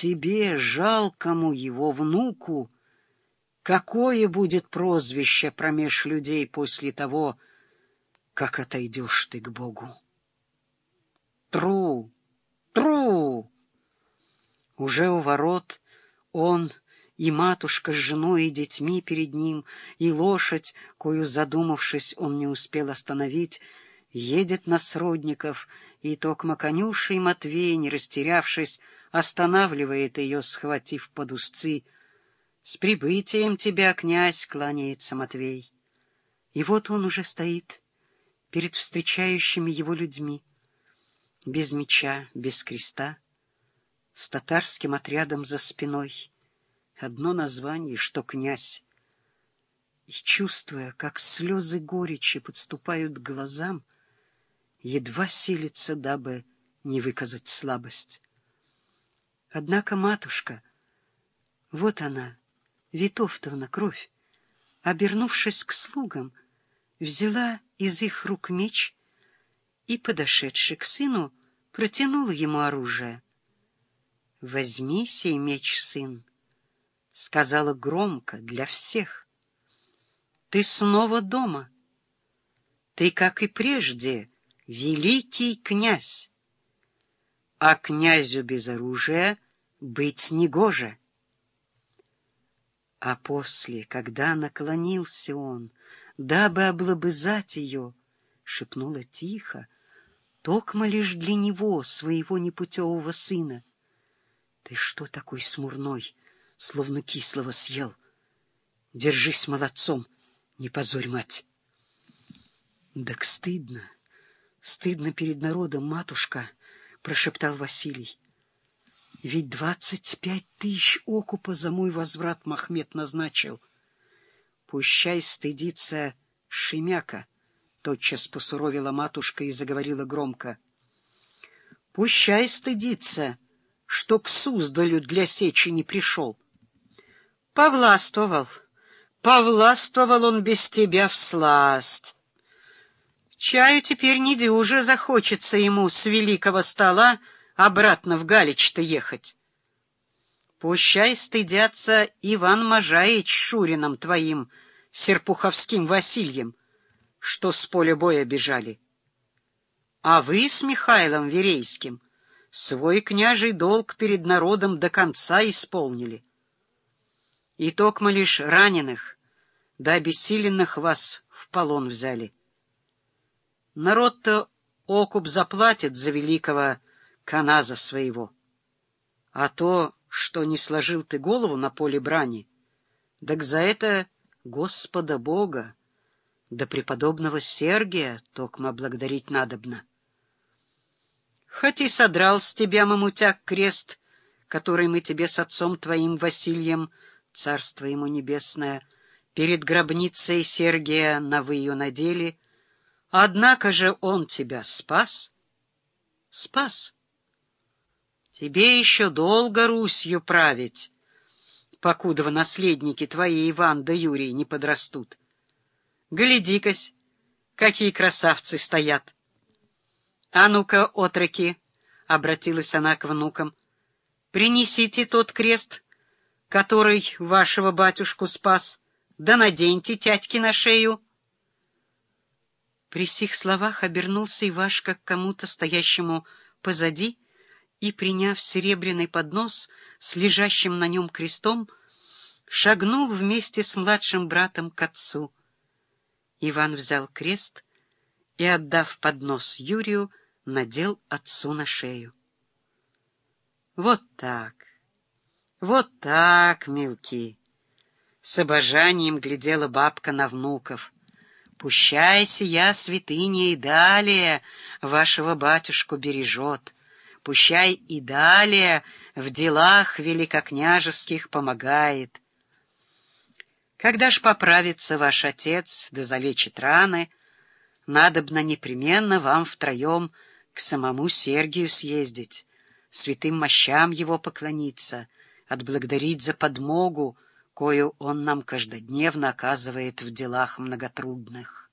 тебе, жалкому его внуку, какое будет прозвище промеж людей после того, как отойдешь ты к Богу? Тру, тру! Уже у ворот он и матушка с женой и детьми перед ним, и лошадь, кою, задумавшись, он не успел остановить, едет на сродников, и токмо конюша и Матвей, не растерявшись, останавливает ее, схватив под узцы. — С прибытием тебя, князь, — кланяется Матвей. И вот он уже стоит перед встречающими его людьми, без меча, без креста, с татарским отрядом за спиной. Одно название, что князь. И, чувствуя, как слезы горечи подступают к глазам, едва силится, дабы не выказать слабость. Однако матушка, вот она, Витовтовна, кровь, обернувшись к слугам, взяла из их рук меч и, подошедши к сыну, протянула ему оружие. — Возьми сей меч, сын, — сказала громко для всех. — Ты снова дома. Ты, как и прежде, великий князь. А князю без оружия быть негоже. А после, когда наклонился он, дабы облобызать ее, шепнула тихо, токмо лишь для него, своего непутевого сына. Ты что такой смурной, словно кислого съел? Держись молодцом, не позорь мать. Так стыдно, стыдно перед народом, матушка, прошептал Василий. Ведь двадцать пять тысяч окупа за мой возврат Махмед назначил. Пущай стыдится Шемяка, — тотчас посуровила матушка и заговорила громко. Пущай стыдится, что к Суздалю для сечи не пришел. Повластвовал, повластвовал он без тебя в сласть. Чаю теперь не дюже захочется ему с великого стола обратно в Галич-то ехать. Пущай стыдятся Иван Можаич Шурином твоим, Серпуховским Васильем, что с поля боя бежали. А вы с Михаилом Верейским свой княжий долг перед народом до конца исполнили. И токмо лишь раненых, да обессиленных вас в полон взяли. Народ-то окуп заплатит за великого каназа своего, а то что не сложил ты голову на поле брани, так за это Господа Бога, да преподобного Сергия токмо благодарить надобно. Хоть и содрал с тебя, мамутяк, крест, который мы тебе с отцом твоим Васильем, царство ему небесное, перед гробницей Сергия на выю надели, однако же он тебя спас, спас. Тебе еще долго Русью править, покудова наследники твои Иван да Юрий не подрастут. Гляди-кась, какие красавцы стоят! А ну-ка, отроки, — обратилась она к внукам, — принесите тот крест, который вашего батюшку спас, да наденьте тятьки на шею. При сих словах обернулся Ивашка к кому-то стоящему позади, и, приняв серебряный поднос с лежащим на нем крестом, шагнул вместе с младшим братом к отцу. Иван взял крест и, отдав поднос Юрию, надел отцу на шею. Вот так, вот так, мелкий! С обожанием глядела бабка на внуков. Пущайся я, святыня, и далее вашего батюшку бережет — пущай и далее в делах великокняжеских помогает. Когда ж поправится ваш отец, да залечит раны, надобно непременно вам втроем к самому Сергию съездить, святым мощам его поклониться, отблагодарить за подмогу, кою он нам каждодневно оказывает в делах многотрудных.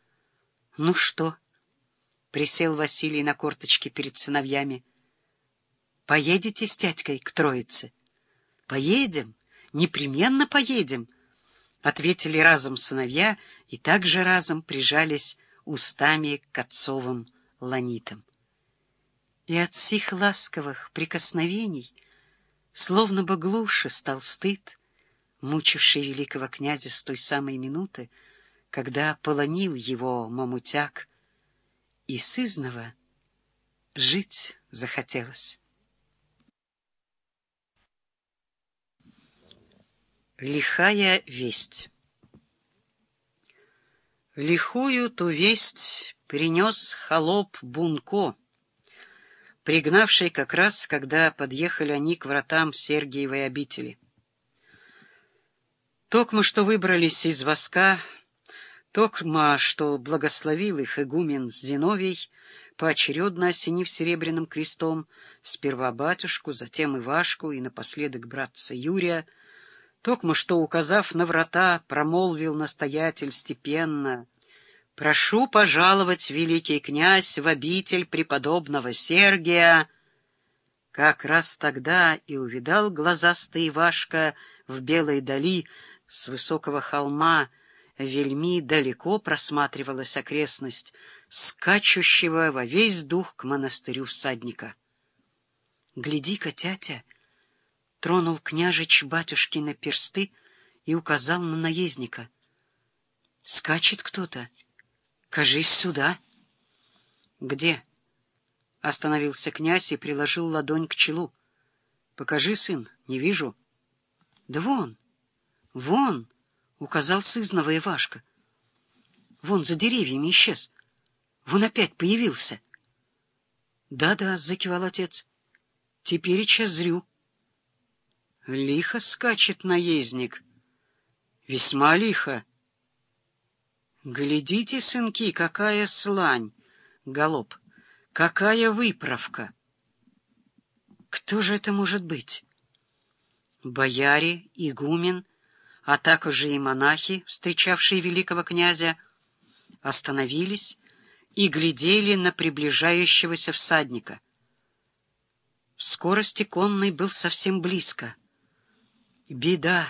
— Ну что? — Присел Василий на корточки перед сыновьями. Поедете с тятькой к Троице? Поедем, непременно поедем, — ответили разом сыновья и также разом прижались устами к отцовым ланитам. И от сих ласковых прикосновений словно бы глуше стал стыд, мучивший великого князя с той самой минуты, когда полонил его мамутяк, и сызнова жить захотелось. Лихая весть Лихую ту весть принес холоп Бунко, пригнавший как раз, когда подъехали они к вратам Сергиевой обители. Токма, что выбрались из воска, Токма, что благословил их игумен Зиновий, поочередно осенив серебряным крестом, сперва батюшку, затем Ивашку и напоследок братца Юрия, Токмо что, указав на врата, промолвил настоятель степенно, «Прошу пожаловать, великий князь, в обитель преподобного Сергия». Как раз тогда и увидал глазастый Ивашка в белой дали с высокого холма, вельми далеко просматривалась окрестность, скачущего во весь дух к монастырю всадника. «Гляди-ка, тятя!» тронул княжич батюшкины персты и указал на наездника. — Скачет кто-то. Кажись, сюда. — Где? — остановился князь и приложил ладонь к челу. — Покажи, сын, не вижу. — Да вон, вон, — указал сызнова Ивашка. — Вон за деревьями исчез. Вон опять появился. «Да — Да-да, — закивал отец, — теперь и зрю. Лихо скачет наездник. Весьма лихо. Глядите, сынки, какая слань, галоп, какая выправка. Кто же это может быть? Бояре, игумен, а также и монахи, встречавшие великого князя, остановились и глядели на приближающегося всадника. В скорости конный был совсем близко — Беда,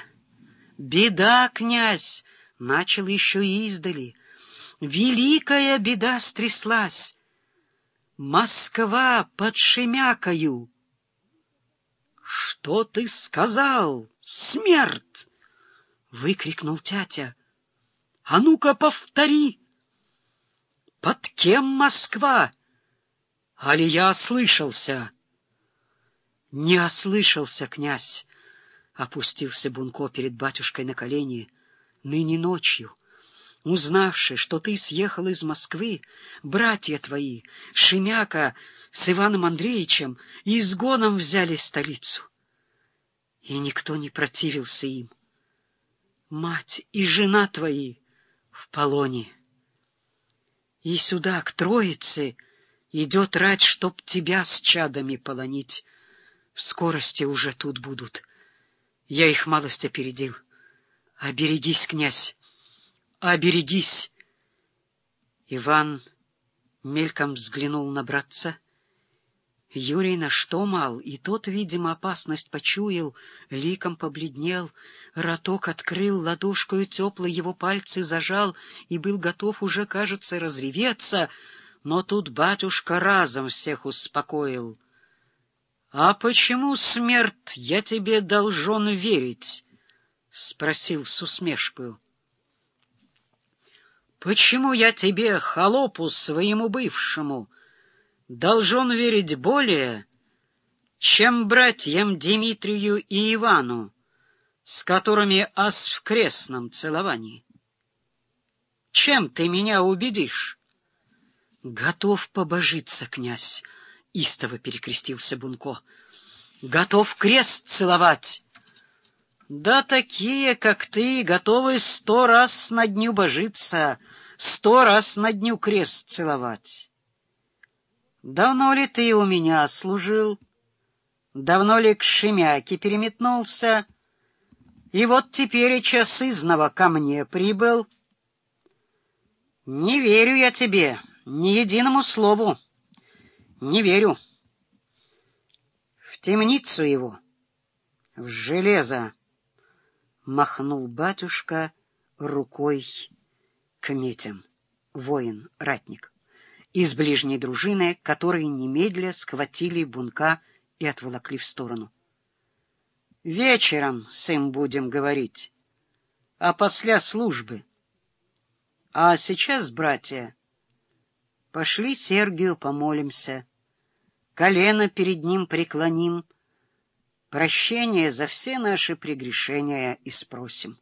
беда, князь, начал еще издали. Великая беда стряслась. Москва под Шемякою. Что ты сказал, смерть? Выкрикнул тятя. А ну-ка повтори. Под кем Москва? Али я ослышался? Не ослышался, князь. Опустился Бунко перед батюшкой на колени. Ныне ночью, узнавши, что ты съехал из Москвы, братья твои, Шемяка с Иваном Андреевичем, изгоном взяли столицу. И никто не противился им. Мать и жена твои в полоне. И сюда, к Троице, идет рать, чтоб тебя с чадами полонить. В скорости уже тут будут — я их малость опередил. Оберегись, князь, оберегись. Иван мельком взглянул на братца. Юрий на что мал, и тот, видимо, опасность почуял, ликом побледнел, роток открыл, ладошкою теплой его пальцы зажал и был готов уже, кажется, разреветься, но тут батюшка разом всех успокоил — «А почему, смерть, я тебе должен верить?» — спросил с усмешкой. «Почему я тебе, холопу своему бывшему, должен верить более, чем братьям Дмитрию и Ивану, с которыми ас в крестном целовании? Чем ты меня убедишь?» «Готов побожиться, князь», — истово перекрестился Бунко. — Готов крест целовать. Да такие, как ты, готовы сто раз на дню божиться, сто раз на дню крест целовать. Давно ли ты у меня служил? Давно ли к Шемяке переметнулся? И вот теперь и час изного ко мне прибыл. Не верю я тебе, ни единому слову. Не верю. темницу его, в железо, махнул батюшка рукой к метям, воин, ратник, из ближней дружины, которые немедля схватили бунка и отволокли в сторону. Вечером с им будем говорить, а после службы. А сейчас, братья, пошли Сергию помолимся, колено перед ним преклоним, прощения за все наши прегрешения и спросим.